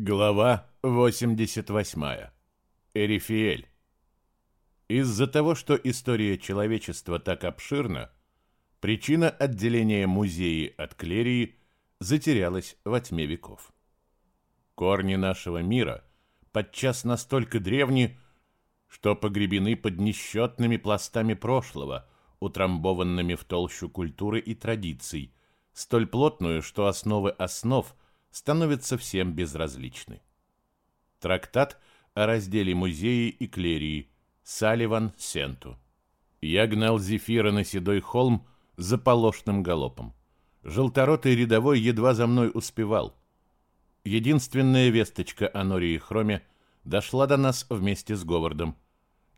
Глава 88. Эрифиэль. Из-за того, что история человечества так обширна, причина отделения музеи от клерии затерялась во тьме веков. Корни нашего мира подчас настолько древни, что погребены под несчетными пластами прошлого, утрамбованными в толщу культуры и традиций, столь плотную, что основы основ – становятся всем безразличны. Трактат о разделе музеи и клерии. Салливан Сенту. Я гнал Зефира на седой холм за полошным галопом. Желторотый рядовой едва за мной успевал. Единственная весточка о Норе и Хроме дошла до нас вместе с Говардом.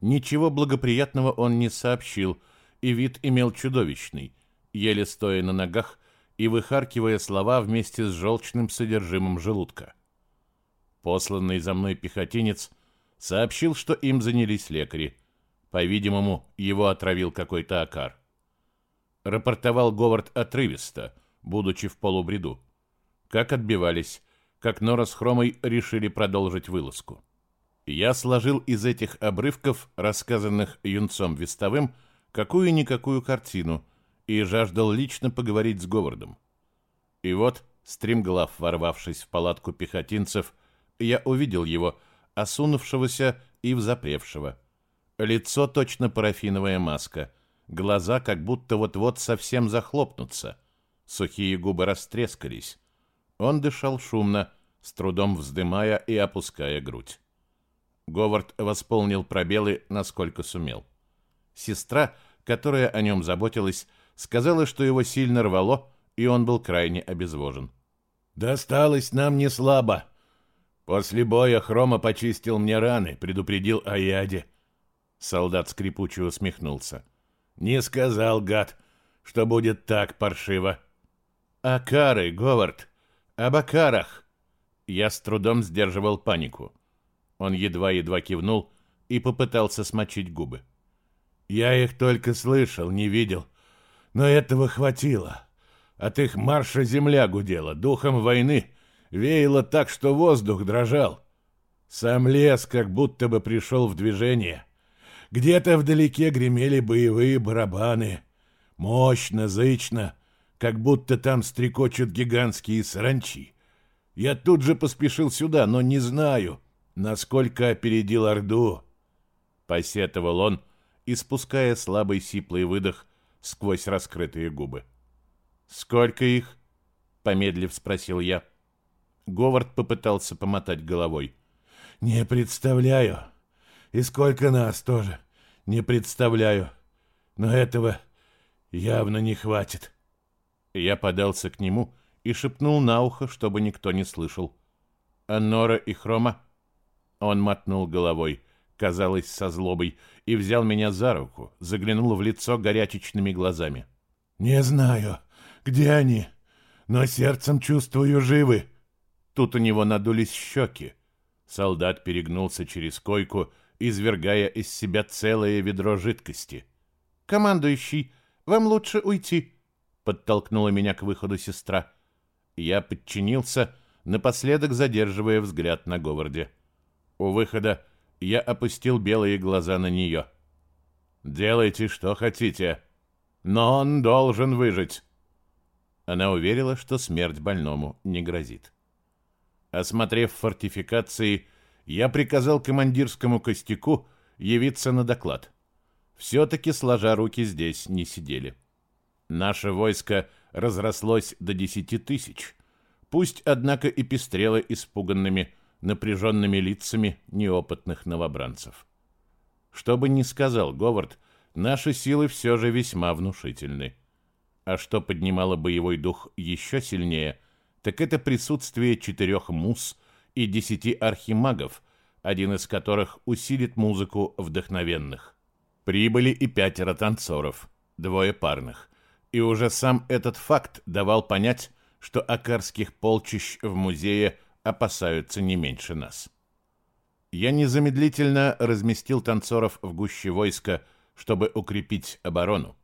Ничего благоприятного он не сообщил, и вид имел чудовищный. Еле стоя на ногах, и выхаркивая слова вместе с желчным содержимым желудка. Посланный за мной пехотинец сообщил, что им занялись лекари. По-видимому, его отравил какой-то окар. Рапортовал Говард отрывисто, будучи в полубреду. Как отбивались, как Нора с Хромой решили продолжить вылазку. Я сложил из этих обрывков, рассказанных юнцом Вестовым, какую-никакую картину, и жаждал лично поговорить с Говардом. И вот, стремглав ворвавшись в палатку пехотинцев, я увидел его, осунувшегося и взапревшего. Лицо точно парафиновая маска, глаза как будто вот-вот совсем захлопнутся, сухие губы растрескались. Он дышал шумно, с трудом вздымая и опуская грудь. Говард восполнил пробелы, насколько сумел. Сестра, которая о нем заботилась, сказала, что его сильно рвало, и он был крайне обезвожен. «Досталось нам не слабо. После боя Хрома почистил мне раны, предупредил о яде». Солдат скрипуче усмехнулся. «Не сказал, гад, что будет так паршиво». «Акары, Говард, об Акарах!» Я с трудом сдерживал панику. Он едва-едва кивнул и попытался смочить губы. «Я их только слышал, не видел. Но этого хватило. От их марша земля гудела, духом войны веяло так, что воздух дрожал. Сам лес как будто бы пришел в движение. Где-то вдалеке гремели боевые барабаны. Мощно, зычно, как будто там стрекочут гигантские саранчи. Я тут же поспешил сюда, но не знаю, насколько опередил Орду. Посетовал он, испуская слабый сиплый выдох сквозь раскрытые губы. «Сколько их?» — помедлив спросил я. Говард попытался помотать головой. «Не представляю. И сколько нас тоже. Не представляю. Но этого явно не хватит». Я подался к нему и шепнул на ухо, чтобы никто не слышал. «А Нора и Хрома?» Он мотнул головой казалось, со злобой, и взял меня за руку, заглянул в лицо горячечными глазами. «Не знаю, где они, но сердцем чувствую живы». Тут у него надулись щеки. Солдат перегнулся через койку, извергая из себя целое ведро жидкости. «Командующий, вам лучше уйти», — подтолкнула меня к выходу сестра. Я подчинился, напоследок задерживая взгляд на Говарде. У выхода я опустил белые глаза на нее. «Делайте, что хотите, но он должен выжить». Она уверила, что смерть больному не грозит. Осмотрев фортификации, я приказал командирскому костяку явиться на доклад. Все-таки, сложа руки, здесь не сидели. Наше войско разрослось до десяти тысяч. Пусть, однако, и пестрело испуганными, напряженными лицами неопытных новобранцев. Что бы ни сказал Говард, наши силы все же весьма внушительны. А что поднимало боевой дух еще сильнее, так это присутствие четырех мус и десяти архимагов, один из которых усилит музыку вдохновенных. Прибыли и пятеро танцоров, двое парных. И уже сам этот факт давал понять, что акарских полчищ в музее – опасаются не меньше нас. Я незамедлительно разместил танцоров в гуще войска, чтобы укрепить оборону.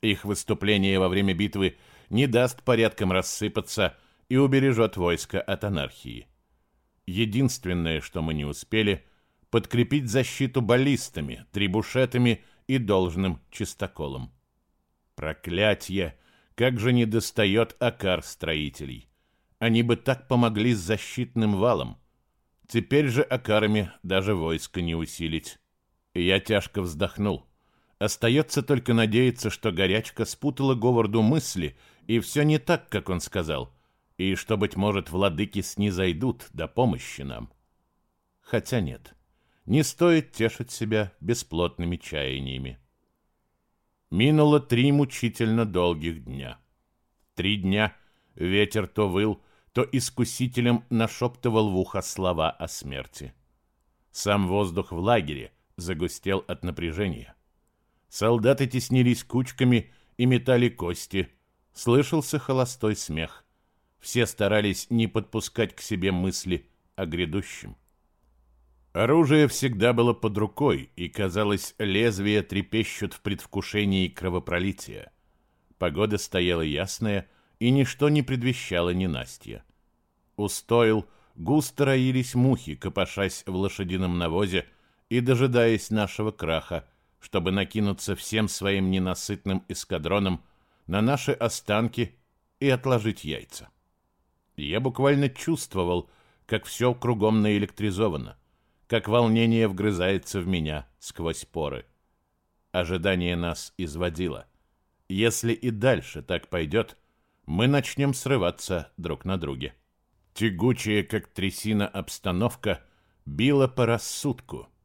Их выступление во время битвы не даст порядком рассыпаться и убережет войско от анархии. Единственное, что мы не успели, подкрепить защиту баллистами, трибушетами и должным чистоколом. Проклятье! Как же не достает окар строителей! Они бы так помогли с защитным валом. Теперь же окарами даже войско не усилить. Я тяжко вздохнул. Остается только надеяться, что горячка спутала Говарду мысли, и все не так, как он сказал, и что, быть может, владыки снизойдут до помощи нам. Хотя нет, не стоит тешить себя бесплотными чаяниями. Минуло три мучительно долгих дня. Три дня ветер то выл, то искусителем нашептывал в ухо слова о смерти. Сам воздух в лагере загустел от напряжения. Солдаты теснились кучками и метали кости. Слышался холостой смех. Все старались не подпускать к себе мысли о грядущем. Оружие всегда было под рукой, и, казалось, лезвия трепещут в предвкушении кровопролития. Погода стояла ясная, и ничто не предвещало ненастья. У стойл густо роились мухи, копошась в лошадином навозе и дожидаясь нашего краха, чтобы накинуться всем своим ненасытным эскадроном на наши останки и отложить яйца. Я буквально чувствовал, как все кругом наэлектризовано, как волнение вгрызается в меня сквозь поры. Ожидание нас изводило. Если и дальше так пойдет, мы начнем срываться друг на друге. Тягучая, как трясина, обстановка била по рассудку —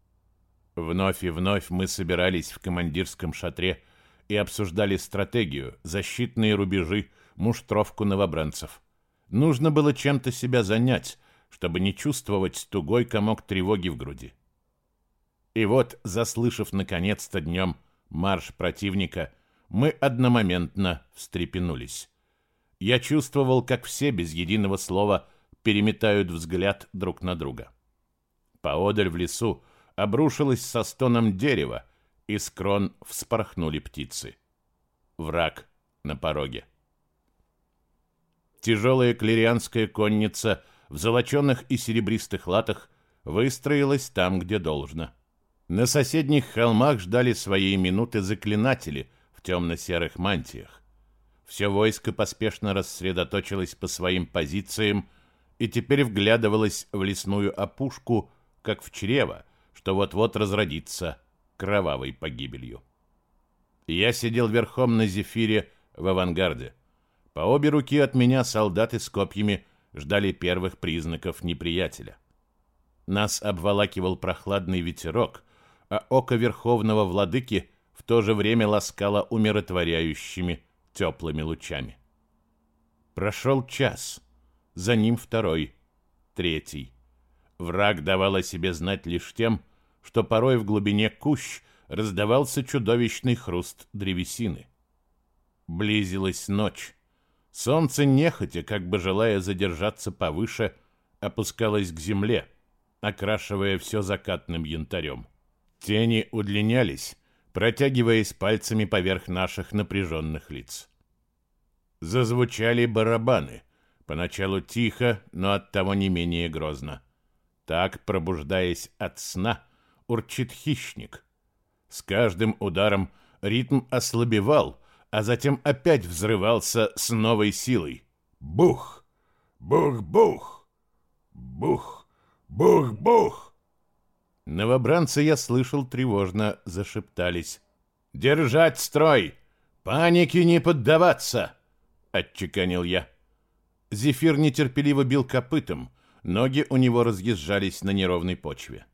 Вновь и вновь мы собирались в командирском шатре и обсуждали стратегию, защитные рубежи, муштровку новобранцев. Нужно было чем-то себя занять, чтобы не чувствовать тугой комок тревоги в груди. И вот, заслышав наконец-то днем марш противника, мы одномоментно встрепенулись. Я чувствовал, как все без единого слова переметают взгляд друг на друга. Поодаль в лесу обрушилось со стоном дерево, и с крон вспорхнули птицы. Враг на пороге. Тяжелая клерианская конница в золоченных и серебристых латах выстроилась там, где должно. На соседних холмах ждали своей минуты заклинатели в темно-серых мантиях. Все войско поспешно рассредоточилось по своим позициям и теперь вглядывалось в лесную опушку, как в чрево, что вот-вот разродится кровавой погибелью. Я сидел верхом на зефире в авангарде. По обе руки от меня солдаты с копьями ждали первых признаков неприятеля. Нас обволакивал прохладный ветерок, а око верховного владыки в то же время ласкало умиротворяющими теплыми лучами. Прошел час, за ним второй, третий. Враг давал о себе знать лишь тем, что порой в глубине кущ раздавался чудовищный хруст древесины. Близилась ночь. Солнце нехотя, как бы желая задержаться повыше, опускалось к земле, окрашивая все закатным янтарем. Тени удлинялись, протягиваясь пальцами поверх наших напряженных лиц. Зазвучали барабаны, поначалу тихо, но оттого не менее грозно. Так, пробуждаясь от сна, урчит хищник. С каждым ударом ритм ослабевал, а затем опять взрывался с новой силой. Бух! Бух-бух! Бух! Бух-бух! Новобранцы, я слышал, тревожно зашептались. «Держать строй! Панике не поддаваться!» — отчеканил я. Зефир нетерпеливо бил копытом, ноги у него разъезжались на неровной почве.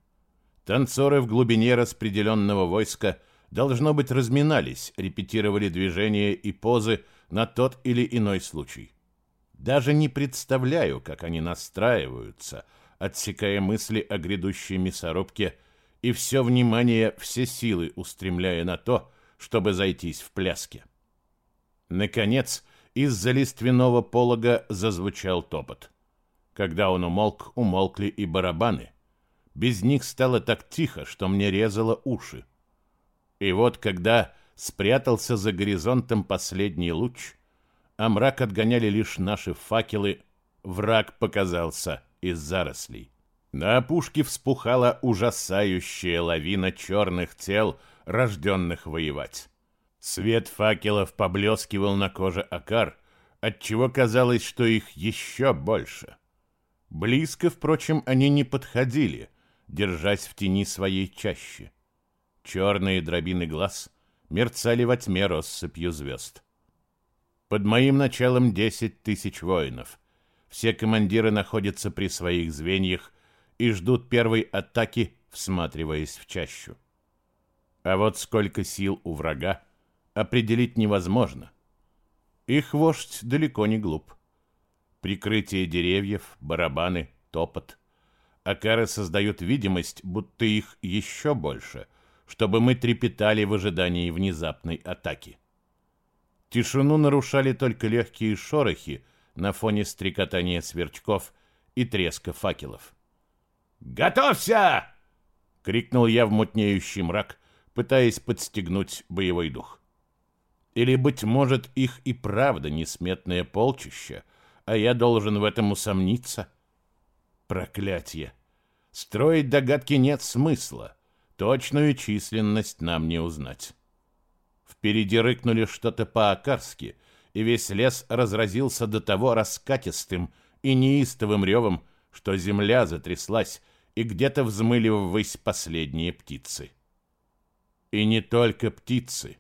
Танцоры в глубине распределенного войска должно быть разминались, репетировали движения и позы на тот или иной случай. Даже не представляю, как они настраиваются, отсекая мысли о грядущей мясорубке и все внимание, все силы устремляя на то, чтобы зайтись в пляске. Наконец, из-за лиственного полога зазвучал топот. Когда он умолк, умолкли и барабаны — без них стало так тихо, что мне резало уши. И вот когда спрятался за горизонтом последний луч, а мрак отгоняли лишь наши факелы, враг показался из зарослей. На опушке вспухала ужасающая лавина черных тел, рожденных воевать. Свет факелов поблескивал на коже Акар, отчего казалось, что их еще больше. Близко, впрочем, они не подходили, держась в тени своей чащи. Черные дробины глаз мерцали во тьме россыпью звезд. Под моим началом десять тысяч воинов. Все командиры находятся при своих звеньях и ждут первой атаки, всматриваясь в чащу. А вот сколько сил у врага, определить невозможно. Их вождь далеко не глуп. Прикрытие деревьев, барабаны, топот. Акары создают видимость, будто их еще больше, чтобы мы трепетали в ожидании внезапной атаки. Тишину нарушали только легкие шорохи на фоне стрекотания сверчков и треска факелов. «Готовься!» — крикнул я в мутнеющий мрак, пытаясь подстегнуть боевой дух. Или, быть может, их и правда несметное полчище, а я должен в этом усомниться? Проклятье! Строить догадки нет смысла. Точную численность нам не узнать. Впереди рыкнули что-то по-акарски, и весь лес разразился до того раскатистым и неистовым ревом, что земля затряслась, и где-то взмыли ввысь последние птицы. И не только птицы.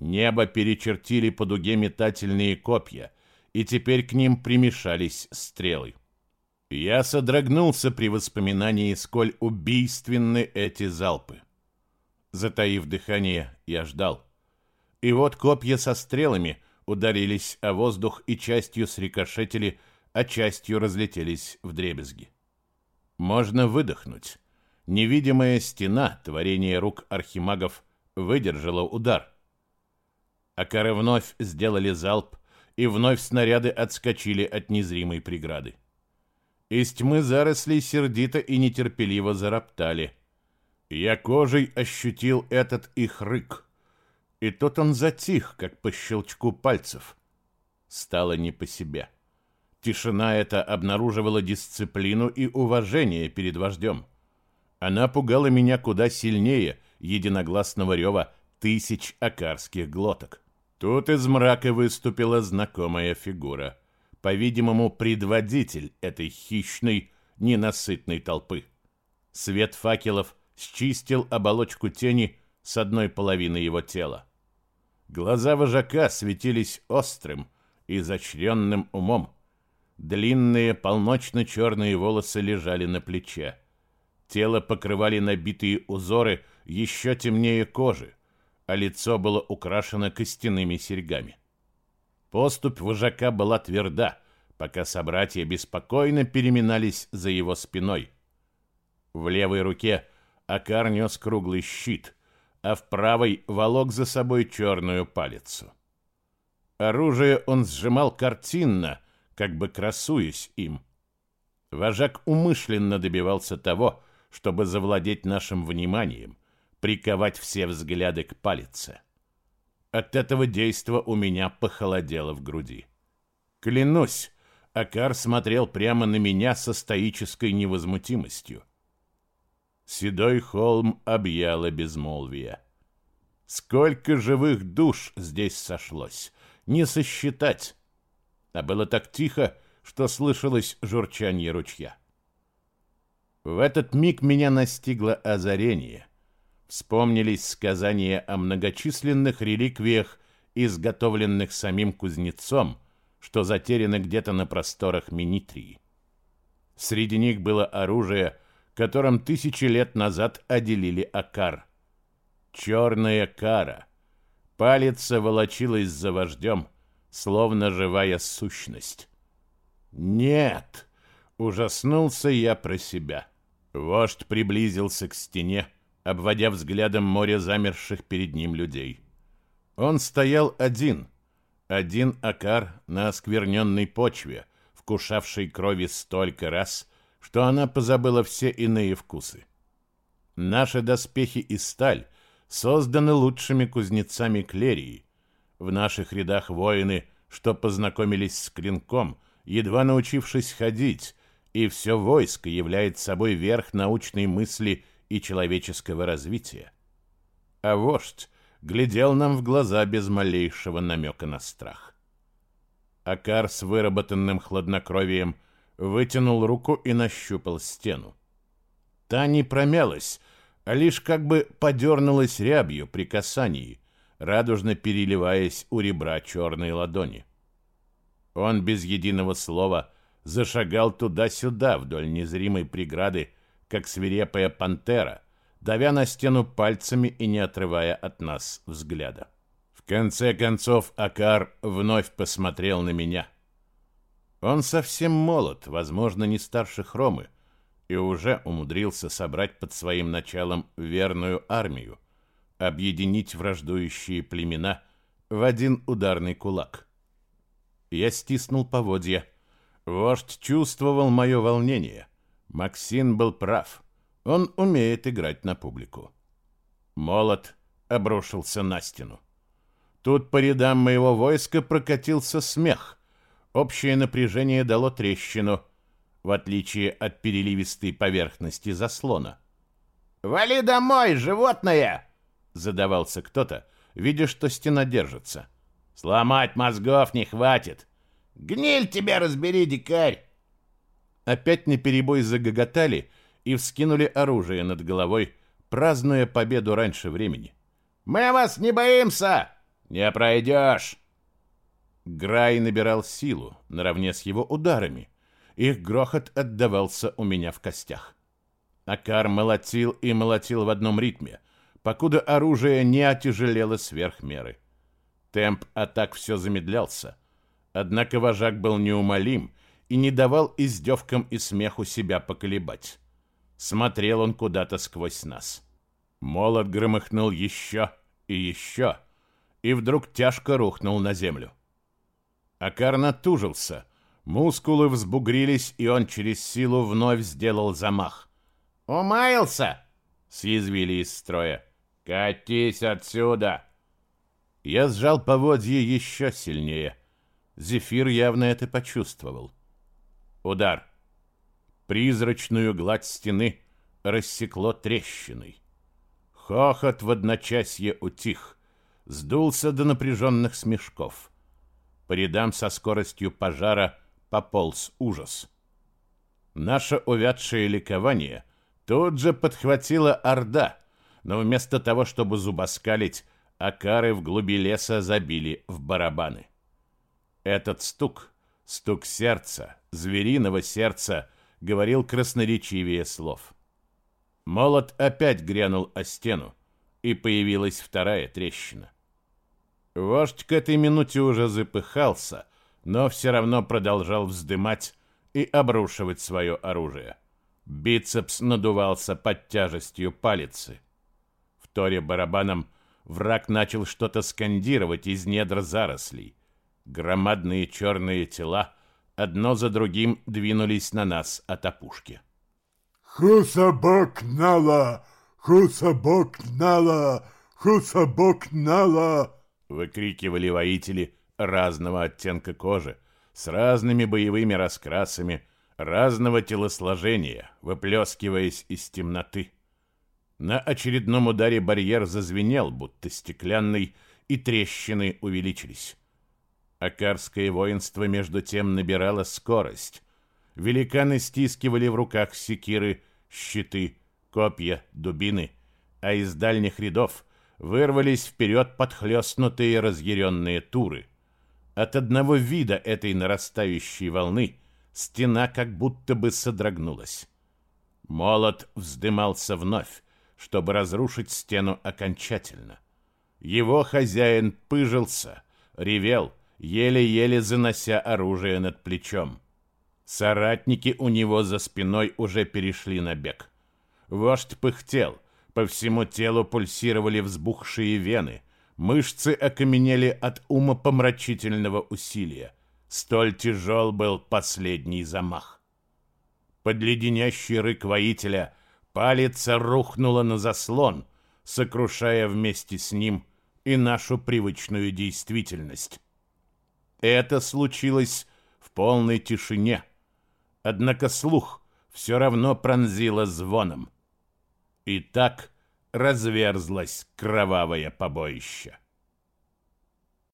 Небо перечертили по дуге метательные копья, и теперь к ним примешались стрелы. Я содрогнулся при воспоминании, сколь убийственны эти залпы. Затаив дыхание, я ждал. И вот копья со стрелами ударились о воздух и частью срикошетили, а частью разлетелись в дребезги. Можно выдохнуть. Невидимая стена, творение рук архимагов, выдержала удар. Акары вновь сделали залп, и вновь снаряды отскочили от незримой преграды. Из тьмы зарослей сердито и нетерпеливо зароптали. Я кожей ощутил этот их рык. И тот он затих, как по щелчку пальцев. Стало не по себе. Тишина эта обнаруживала дисциплину и уважение перед вождем. Она пугала меня куда сильнее единогласного рева тысяч акарских глоток. Тут из мрака выступила знакомая фигура по-видимому, предводитель этой хищной, ненасытной толпы. Свет факелов счистил оболочку тени с одной половины его тела. Глаза вожака светились острым, изощренным умом. Длинные полночно-черные волосы лежали на плече. Тело покрывали набитые узоры еще темнее кожи, а лицо было украшено костяными серьгами. Поступь вожака была тверда, пока собратья беспокойно переминались за его спиной. В левой руке Акар нес круглый щит, а в правой волок за собой черную палицу. Оружие он сжимал картинно, как бы красуясь им. Вожак умышленно добивался того, чтобы завладеть нашим вниманием, приковать все взгляды к палице. От этого действа у меня похолодело в груди. Клянусь, Акар смотрел прямо на меня со стоической невозмутимостью. Седой холм объяло безмолвие. Сколько живых душ здесь сошлось, не сосчитать. А было так тихо, что слышалось журчание ручья. В этот миг меня настигло озарение. Вспомнились сказания о многочисленных реликвиях, изготовленных самим кузнецом, что затеряны где-то на просторах Минитрии. Среди них было оружие, которым тысячи лет назад отделили Акар. Черная кара. Палец волочилась за вождем, словно живая сущность. «Нет!» — ужаснулся я про себя. Вождь приблизился к стене, обводя взглядом море замерших перед ним людей. Он стоял один, один акар на оскверненной почве, вкушавший крови столько раз, что она позабыла все иные вкусы. Наши доспехи и сталь созданы лучшими кузнецами Клерии. В наших рядах воины, что познакомились с клинком, едва научившись ходить, и все войско является собой верх научной мысли и человеческого развития. А вождь глядел нам в глаза без малейшего намека на страх. Акар с выработанным хладнокровием вытянул руку и нащупал стену. Та не промялась, а лишь как бы подернулась рябью при касании, радужно переливаясь у ребра черной ладони. Он без единого слова зашагал туда-сюда вдоль незримой преграды, как свирепая пантера, давя на стену пальцами и не отрывая от нас взгляда. В конце концов Акар вновь посмотрел на меня. Он совсем молод, возможно, не старше Хромы, и уже умудрился собрать под своим началом верную армию, объединить враждующие племена в один ударный кулак. Я стиснул поводья. Вождь чувствовал мое волнение. Максин был прав. Он умеет играть на публику. Молот обрушился на стену. Тут по рядам моего войска прокатился смех. Общее напряжение дало трещину, в отличие от переливистой поверхности заслона. «Вали домой, животное!» — задавался кто-то, видя, что стена держится. «Сломать мозгов не хватит! Гниль тебя разбери, дикарь!» Опять наперебой загоготали и вскинули оружие над головой, празднуя победу раньше времени. «Мы вас не боимся!» «Не пройдешь!» Грай набирал силу наравне с его ударами. Их грохот отдавался у меня в костях. Акар молотил и молотил в одном ритме, покуда оружие не отяжелело сверх меры. Темп атак все замедлялся. Однако вожак был неумолим и не давал издевкам и смеху себя поколебать. Смотрел он куда-то сквозь нас. Молот громыхнул еще и еще — и вдруг тяжко рухнул на землю. Акар натужился, мускулы взбугрились, и он через силу вновь сделал замах. «Умаялся!» — съязвили из строя. «Катись отсюда!» Я сжал поводье еще сильнее. Зефир явно это почувствовал. Удар. Призрачную гладь стены рассекло трещиной. Хохот в одночасье утих сдулся до напряженных смешков. По рядам со скоростью пожара пополз ужас. Наше увядшее ликование тут же подхватила орда, но вместо того, чтобы зубоскалить, акары в глуби леса забили в барабаны. Этот стук, стук сердца, звериного сердца, говорил красноречивее слов. Молот опять грянул о стену, и появилась вторая трещина. Вождь к этой минуте уже запыхался, но все равно продолжал вздымать и обрушивать свое оружие. Бицепс надувался под тяжестью палицы. В торе барабаном враг начал что-то скандировать из недр зарослей. Громадные черные тела одно за другим двинулись на нас от опушки. «Хусабок нала! Хусабок нала! Хусабок нала!» Выкрикивали воители разного оттенка кожи, с разными боевыми раскрасами, разного телосложения, выплескиваясь из темноты. На очередном ударе барьер зазвенел, будто стеклянный, и трещины увеличились. Акарское воинство между тем набирало скорость. Великаны стискивали в руках секиры, щиты, копья, дубины, а из дальних рядов вырвались вперед подхлестнутые разъяренные туры. От одного вида этой нарастающей волны стена как будто бы содрогнулась. Молот вздымался вновь, чтобы разрушить стену окончательно. Его хозяин пыжился, ревел, еле-еле занося оружие над плечом. Соратники у него за спиной уже перешли на бег. Вождь пыхтел — по всему телу пульсировали взбухшие вены, мышцы окаменели от умопомрачительного усилия. Столь тяжел был последний замах. Под леденящий рык воителя палец рухнула на заслон, сокрушая вместе с ним и нашу привычную действительность. Это случилось в полной тишине. Однако слух все равно пронзило звоном. И так разверзлось кровавое побоище.